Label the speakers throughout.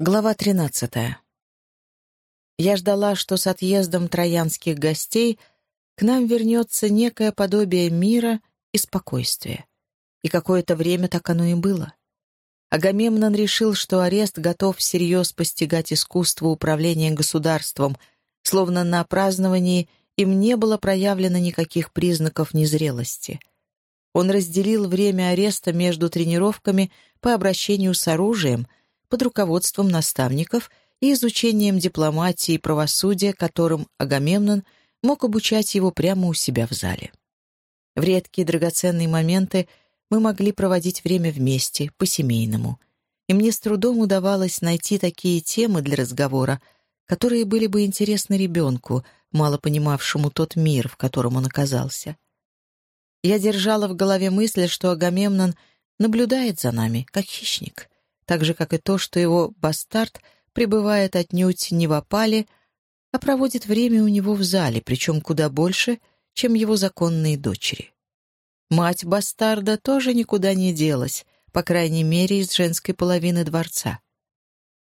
Speaker 1: Глава 13. Я ждала, что с отъездом троянских гостей к нам вернется некое подобие мира и спокойствия. И какое-то время так оно и было. Агамемнон решил, что арест готов всерьез постигать искусство управления государством, словно на праздновании им не было проявлено никаких признаков незрелости. Он разделил время ареста между тренировками по обращению с оружием — под руководством наставников и изучением дипломатии и правосудия, которым Агамемнон мог обучать его прямо у себя в зале. В редкие драгоценные моменты мы могли проводить время вместе, по-семейному, и мне с трудом удавалось найти такие темы для разговора, которые были бы интересны ребенку, мало понимавшему тот мир, в котором он оказался. Я держала в голове мысль, что Агамемнон наблюдает за нами, как хищник, так же, как и то, что его бастард пребывает отнюдь не в опале, а проводит время у него в зале, причем куда больше, чем его законные дочери. Мать бастарда тоже никуда не делась, по крайней мере, из женской половины дворца.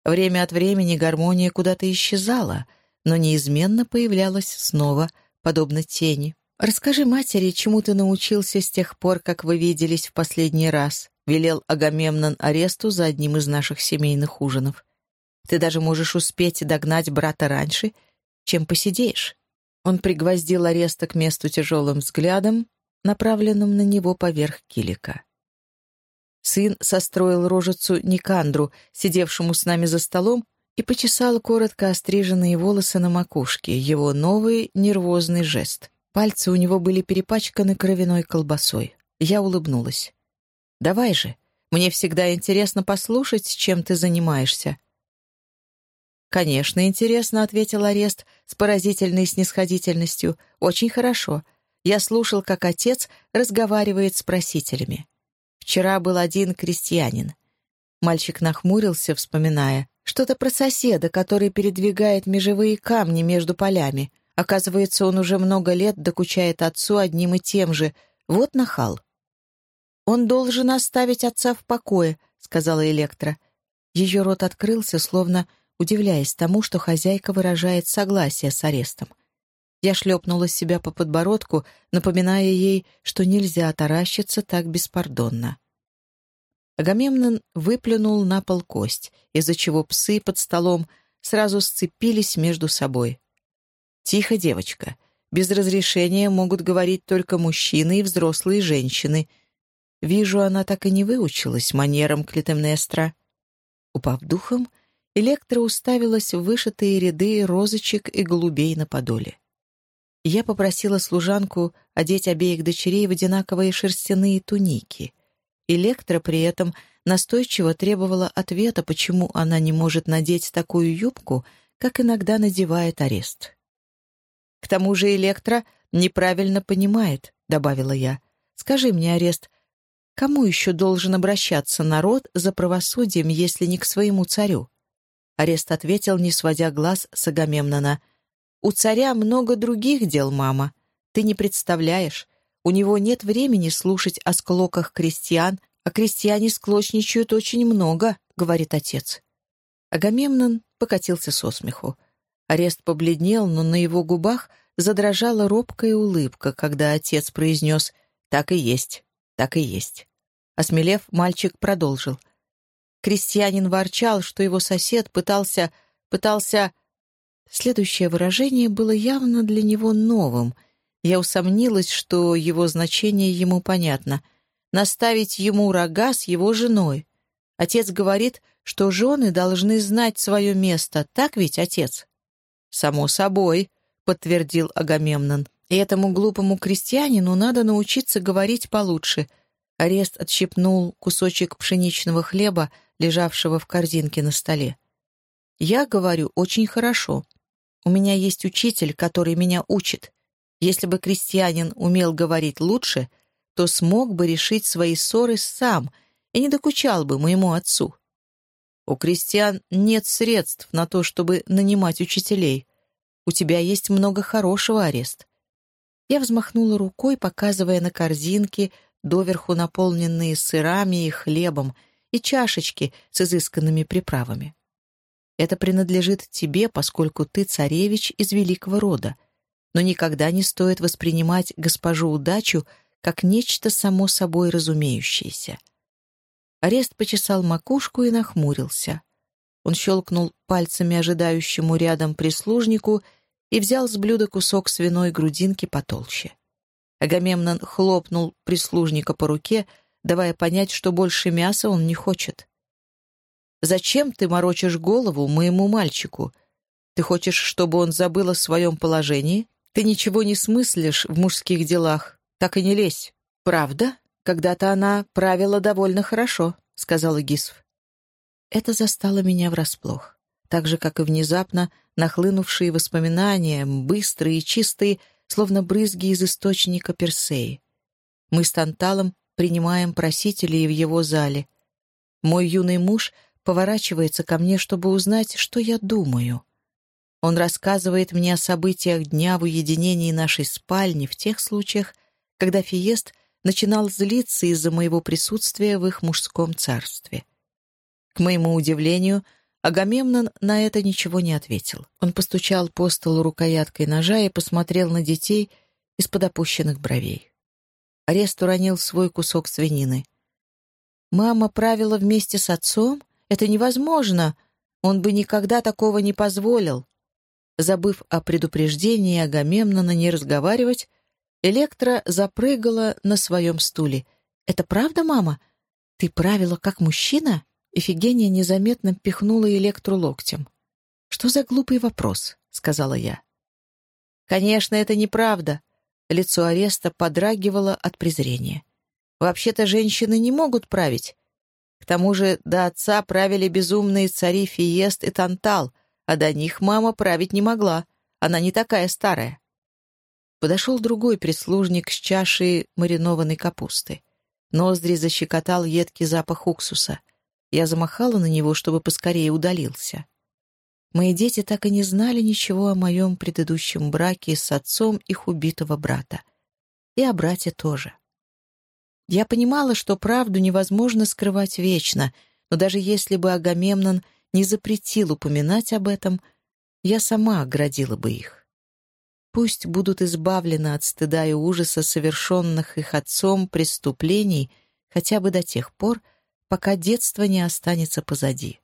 Speaker 1: Время от времени гармония куда-то исчезала, но неизменно появлялась снова, подобно тени. «Расскажи матери, чему ты научился с тех пор, как вы виделись в последний раз», велел Агамемнон аресту за одним из наших семейных ужинов. Ты даже можешь успеть догнать брата раньше, чем посидеешь. Он пригвоздил ареста к месту тяжелым взглядом, направленным на него поверх килика. Сын состроил рожицу Никандру, сидевшему с нами за столом, и почесал коротко остриженные волосы на макушке, его новый нервозный жест. Пальцы у него были перепачканы кровяной колбасой. Я улыбнулась. Давай же. Мне всегда интересно послушать, чем ты занимаешься». «Конечно, интересно», — ответил Арест с поразительной снисходительностью. «Очень хорошо. Я слушал, как отец разговаривает с просителями. Вчера был один крестьянин». Мальчик нахмурился, вспоминая. «Что-то про соседа, который передвигает межевые камни между полями. Оказывается, он уже много лет докучает отцу одним и тем же. Вот нахал». «Он должен оставить отца в покое», — сказала Электра. Ее рот открылся, словно удивляясь тому, что хозяйка выражает согласие с арестом. Я шлепнула себя по подбородку, напоминая ей, что нельзя таращиться так беспардонно. Агамемнон выплюнул на пол кость, из-за чего псы под столом сразу сцепились между собой. «Тихо, девочка. Без разрешения могут говорить только мужчины и взрослые женщины», Вижу, она так и не выучилась манерам Клитемнестра. Упав духом, Электра уставилась в вышитые ряды розочек и голубей на подоле. Я попросила служанку одеть обеих дочерей в одинаковые шерстяные туники. Электра при этом настойчиво требовала ответа, почему она не может надеть такую юбку, как иногда надевает арест. «К тому же Электра неправильно понимает», — добавила я. «Скажи мне, арест, Кому еще должен обращаться народ за правосудием, если не к своему царю? Арест ответил, не сводя глаз с Агамемнона. «У царя много других дел, мама. Ты не представляешь. У него нет времени слушать о склоках крестьян, а крестьяне склочничают очень много», — говорит отец. Агамемнон покатился со смеху. Арест побледнел, но на его губах задрожала робкая улыбка, когда отец произнес «Так и есть, так и есть». Осмелев, мальчик продолжил. Крестьянин ворчал, что его сосед пытался... пытался... Следующее выражение было явно для него новым. Я усомнилась, что его значение ему понятно. Наставить ему рога с его женой. Отец говорит, что жены должны знать свое место. Так ведь, отец? «Само собой», — подтвердил Агамемнон. «И этому глупому крестьянину надо научиться говорить получше — Арест отщипнул кусочек пшеничного хлеба, лежавшего в корзинке на столе. «Я говорю очень хорошо. У меня есть учитель, который меня учит. Если бы крестьянин умел говорить лучше, то смог бы решить свои ссоры сам и не докучал бы моему отцу. У крестьян нет средств на то, чтобы нанимать учителей. У тебя есть много хорошего, Арест». Я взмахнула рукой, показывая на корзинке, доверху наполненные сырами и хлебом, и чашечки с изысканными приправами. Это принадлежит тебе, поскольку ты царевич из великого рода. Но никогда не стоит воспринимать госпожу удачу как нечто само собой разумеющееся. Арест почесал макушку и нахмурился. Он щелкнул пальцами ожидающему рядом прислужнику и взял с блюда кусок свиной грудинки потолще. Агамемнон хлопнул прислужника по руке, давая понять, что больше мяса он не хочет. «Зачем ты морочишь голову моему мальчику? Ты хочешь, чтобы он забыл о своем положении? Ты ничего не смыслишь в мужских делах. Так и не лезь. Правда? Когда-то она правила довольно хорошо», — сказала Гисв. Это застало меня врасплох. Так же, как и внезапно нахлынувшие воспоминания, быстрые и чистые, словно брызги из источника Персеи. Мы с Танталом принимаем просителей в его зале. Мой юный муж поворачивается ко мне, чтобы узнать, что я думаю. Он рассказывает мне о событиях дня в уединении нашей спальни в тех случаях, когда Фиест начинал злиться из-за моего присутствия в их мужском царстве. К моему удивлению, Агамемнон на это ничего не ответил. Он постучал по столу рукояткой ножа и посмотрел на детей из-под опущенных бровей. Арест уронил свой кусок свинины. «Мама правила вместе с отцом? Это невозможно! Он бы никогда такого не позволил!» Забыв о предупреждении Агамемнона не разговаривать, Электра запрыгала на своем стуле. «Это правда, мама? Ты правила как мужчина?» Эфигения незаметно пихнула Электру локтем. «Что за глупый вопрос?» — сказала я. «Конечно, это неправда». Лицо ареста подрагивало от презрения. «Вообще-то женщины не могут править. К тому же до отца правили безумные цари Фиест и Тантал, а до них мама править не могла. Она не такая старая». Подошел другой прислужник с чашей маринованной капусты. Ноздри защекотал едкий запах уксуса. Я замахала на него, чтобы поскорее удалился. Мои дети так и не знали ничего о моем предыдущем браке с отцом их убитого брата. И о брате тоже. Я понимала, что правду невозможно скрывать вечно, но даже если бы Агамемнон не запретил упоминать об этом, я сама оградила бы их. Пусть будут избавлены от стыда и ужаса совершенных их отцом преступлений хотя бы до тех пор, пока детство не останется позади.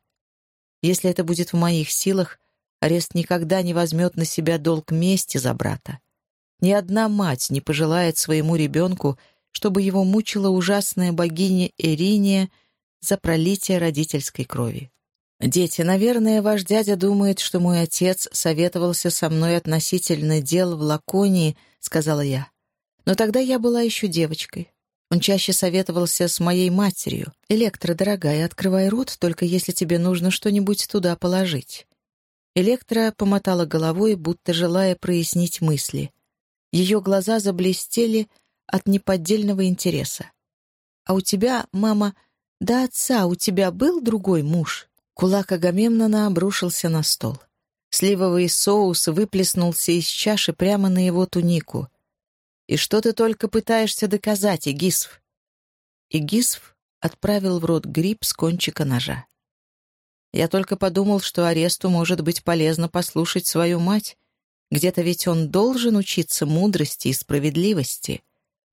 Speaker 1: Если это будет в моих силах, арест никогда не возьмет на себя долг мести за брата. Ни одна мать не пожелает своему ребенку, чтобы его мучила ужасная богиня Эриния за пролитие родительской крови. «Дети, наверное, ваш дядя думает, что мой отец советовался со мной относительно дел в Лаконии», — сказала я. «Но тогда я была еще девочкой. Он чаще советовался с моей матерью. «Электра, дорогая, открывай рот, только если тебе нужно что-нибудь туда положить». Электра помотала головой, будто желая прояснить мысли. Ее глаза заблестели от неподдельного интереса. «А у тебя, мама, до отца у тебя был другой муж?» Кулак Агамемнона обрушился на стол. Сливовый соус выплеснулся из чаши прямо на его тунику. И что ты только пытаешься доказать, Игисв?» Игисв отправил в рот гриб с кончика ножа. «Я только подумал, что аресту может быть полезно послушать свою мать. Где-то ведь он должен учиться мудрости и справедливости.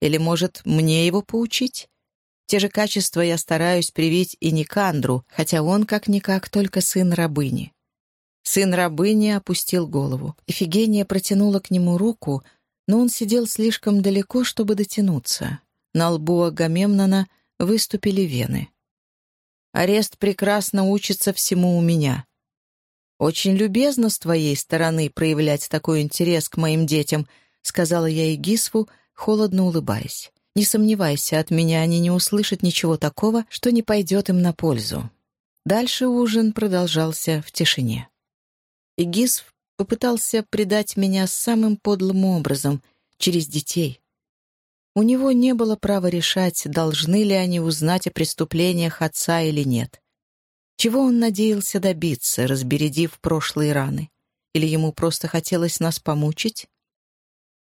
Speaker 1: Или, может, мне его поучить?» Те же качества я стараюсь привить и Никандру, хотя он, как-никак, только сын рабыни. Сын рабыни опустил голову. Эфигения протянула к нему руку, но он сидел слишком далеко, чтобы дотянуться. На лбу Агамемнона выступили вены. «Арест прекрасно учится всему у меня. Очень любезно с твоей стороны проявлять такой интерес к моим детям», сказала я Игисву, холодно улыбаясь. «Не сомневайся, от меня они не услышат ничего такого, что не пойдет им на пользу». Дальше ужин продолжался в тишине. Игисв попытался предать меня самым подлым образом, через детей. У него не было права решать, должны ли они узнать о преступлениях отца или нет. Чего он надеялся добиться, разбередив прошлые раны? Или ему просто хотелось нас помучить?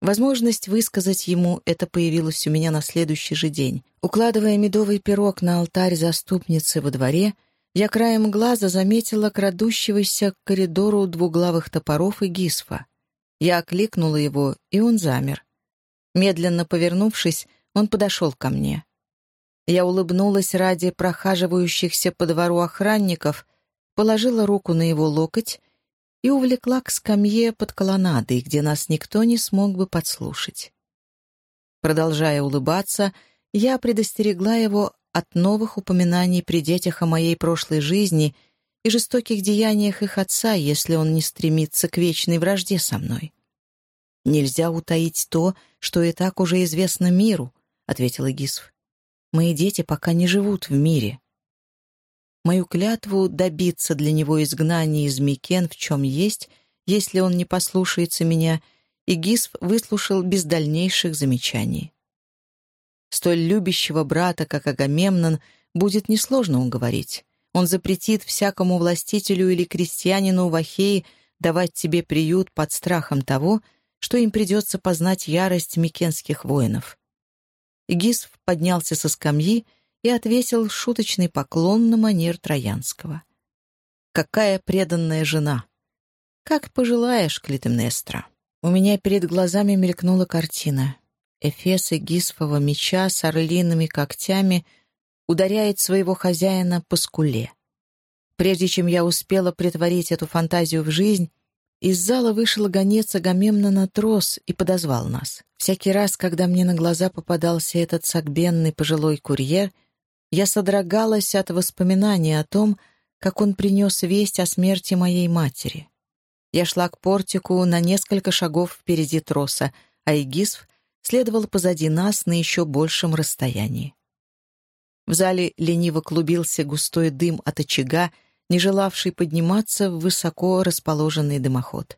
Speaker 1: Возможность высказать ему это появилась у меня на следующий же день. Укладывая медовый пирог на алтарь заступницы во дворе, Я краем глаза заметила крадущегося к коридору двуглавых топоров и гисфа. Я окликнула его, и он замер. Медленно повернувшись, он подошел ко мне. Я улыбнулась ради прохаживающихся по двору охранников, положила руку на его локоть и увлекла к скамье под колоннадой, где нас никто не смог бы подслушать. Продолжая улыбаться, я предостерегла его от новых упоминаний при детях о моей прошлой жизни и жестоких деяниях их отца, если он не стремится к вечной вражде со мной. «Нельзя утаить то, что и так уже известно миру», — ответила Гисв. «Мои дети пока не живут в мире». Мою клятву добиться для него изгнания из Микен в чем есть, если он не послушается меня, и Гисв выслушал без дальнейших замечаний. Столь любящего брата, как Агамемнон, будет несложно уговорить. Он запретит всякому властителю или крестьянину в Ахее давать тебе приют под страхом того, что им придется познать ярость микенских воинов. Гисф поднялся со скамьи и ответил шуточный поклон на манер Троянского. «Какая преданная жена!» «Как пожелаешь, Клитемнестра!» У меня перед глазами мелькнула картина. Эфес Гисфова меча с орлиными когтями ударяет своего хозяина по скуле. Прежде чем я успела притворить эту фантазию в жизнь, из зала вышел гонец Агамемнона Трос и подозвал нас. Всякий раз, когда мне на глаза попадался этот сагбенный пожилой курьер, я содрогалась от воспоминания о том, как он принес весть о смерти моей матери. Я шла к портику на несколько шагов впереди Троса, а Игисф следовал позади нас на еще большем расстоянии. В зале лениво клубился густой дым от очага, не желавший подниматься в высоко расположенный дымоход.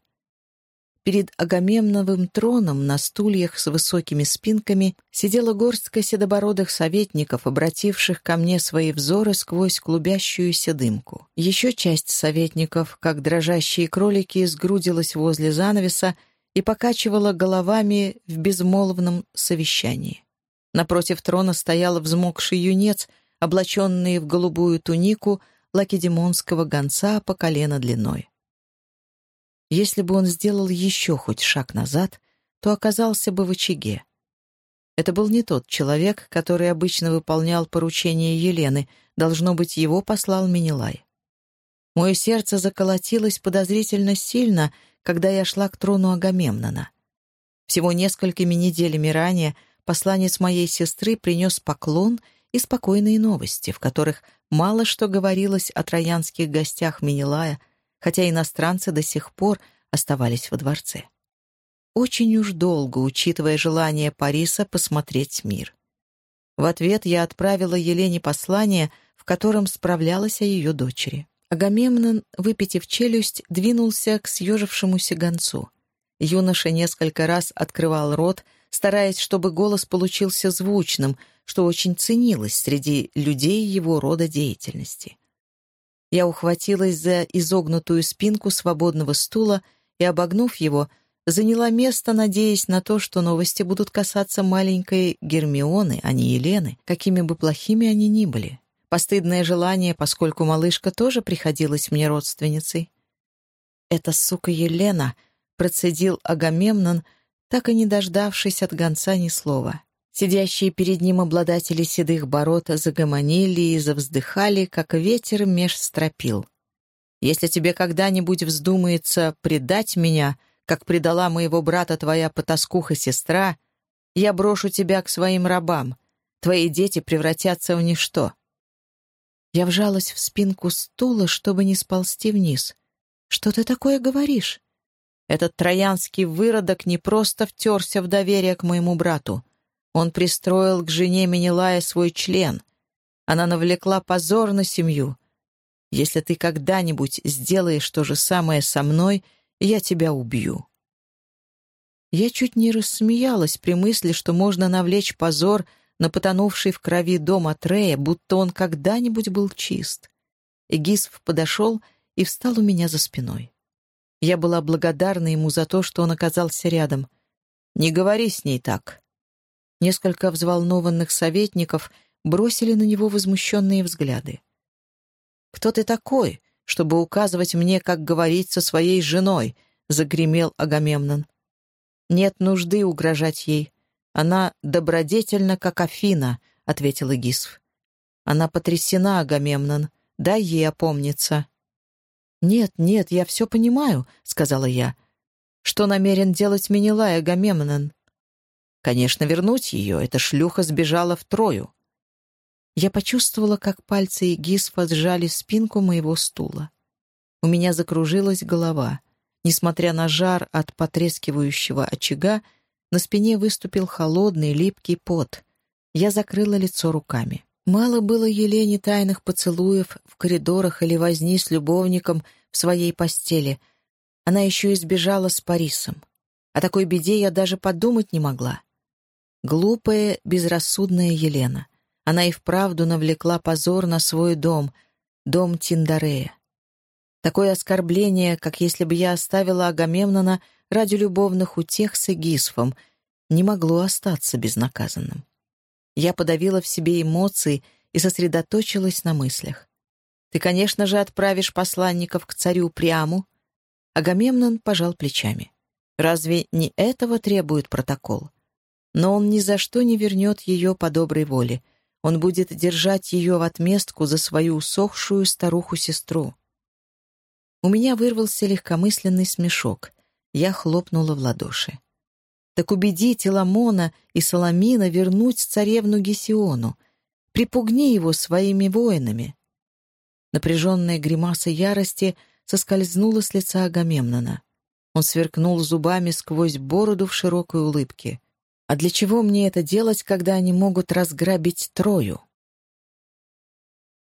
Speaker 1: Перед Агамемновым троном на стульях с высокими спинками сидела горстка седобородых советников, обративших ко мне свои взоры сквозь клубящуюся дымку. Еще часть советников, как дрожащие кролики, сгрудилась возле занавеса, и покачивала головами в безмолвном совещании. Напротив трона стоял взмокший юнец, облаченный в голубую тунику лакедемонского гонца по колено длиной. Если бы он сделал еще хоть шаг назад, то оказался бы в очаге. Это был не тот человек, который обычно выполнял поручения Елены, должно быть, его послал Менелай. Мое сердце заколотилось подозрительно сильно, когда я шла к трону Агамемнона. Всего несколькими неделями ранее посланец моей сестры принес поклон и спокойные новости, в которых мало что говорилось о троянских гостях Менелая, хотя иностранцы до сих пор оставались во дворце. Очень уж долго, учитывая желание Париса посмотреть мир. В ответ я отправила Елене послание, в котором справлялась о ее дочери. Агамемнон, выпитив челюсть, двинулся к съежившемуся гонцу. Юноша несколько раз открывал рот, стараясь, чтобы голос получился звучным, что очень ценилось среди людей его рода деятельности. Я ухватилась за изогнутую спинку свободного стула и, обогнув его, заняла место, надеясь на то, что новости будут касаться маленькой Гермионы, а не Елены, какими бы плохими они ни были. Постыдное желание, поскольку малышка тоже приходилась мне родственницей. «Эта сука Елена», — процедил Агамемнон, так и не дождавшись от гонца ни слова. Сидящие перед ним обладатели седых бород загомонили и завздыхали, как ветер меж стропил. «Если тебе когда-нибудь вздумается предать меня, как предала моего брата твоя потаскуха-сестра, я брошу тебя к своим рабам. Твои дети превратятся в ничто. Я вжалась в спинку стула, чтобы не сползти вниз. «Что ты такое говоришь?» Этот троянский выродок не просто втерся в доверие к моему брату. Он пристроил к жене Менелая свой член. Она навлекла позор на семью. Если ты когда-нибудь сделаешь то же самое со мной, я тебя убью. Я чуть не рассмеялась при мысли, что можно навлечь позор на потонувший в крови дом Атрея, будто он когда-нибудь был чист. Эгисф подошел и встал у меня за спиной. Я была благодарна ему за то, что он оказался рядом. «Не говори с ней так». Несколько взволнованных советников бросили на него возмущенные взгляды. кто ты такой, чтобы указывать мне, как говорить со своей женой?» — загремел Агамемнон. «Нет нужды угрожать ей. Она добродетельна, как Афина», — ответил Игисв. «Она потрясена, Агамемнон. Дай ей опомниться». «Нет, нет, я все понимаю», — сказала я. «Что намерен делать Менелай Агамемнон?» «Конечно, вернуть ее. Эта шлюха сбежала в Трою». Я почувствовала, как пальцы Игисфа сжали спинку моего стула. У меня закружилась голова. Несмотря на жар от потрескивающего очага, на спине выступил холодный, липкий пот. Я закрыла лицо руками. Мало было Елене тайных поцелуев в коридорах или возни с любовником в своей постели. Она еще избежала с Парисом. О такой беде я даже подумать не могла. Глупая, безрассудная Елена. Она и вправду навлекла позор на свой дом, дом Тиндарея. Такое оскорбление, как если бы я оставила Агамемнона ради любовных утех с Эгисфом, не могло остаться безнаказанным. Я подавила в себе эмоции и сосредоточилась на мыслях. «Ты, конечно же, отправишь посланников к царю Приаму?» Агамемнон пожал плечами. «Разве не этого требует протокол? Но он ни за что не вернет ее по доброй воле. Он будет держать ее в отместку за свою усохшую старуху-сестру. У меня вырвался легкомысленный смешок. Я хлопнула в ладоши. «Так убедите Ламона и Соломина вернуть царевну Гесиону. Припугни его своими воинами». Напряженная гримаса ярости соскользнула с лица Агамемнона. Он сверкнул зубами сквозь бороду в широкой улыбке. «А для чего мне это делать, когда они могут разграбить Трою?»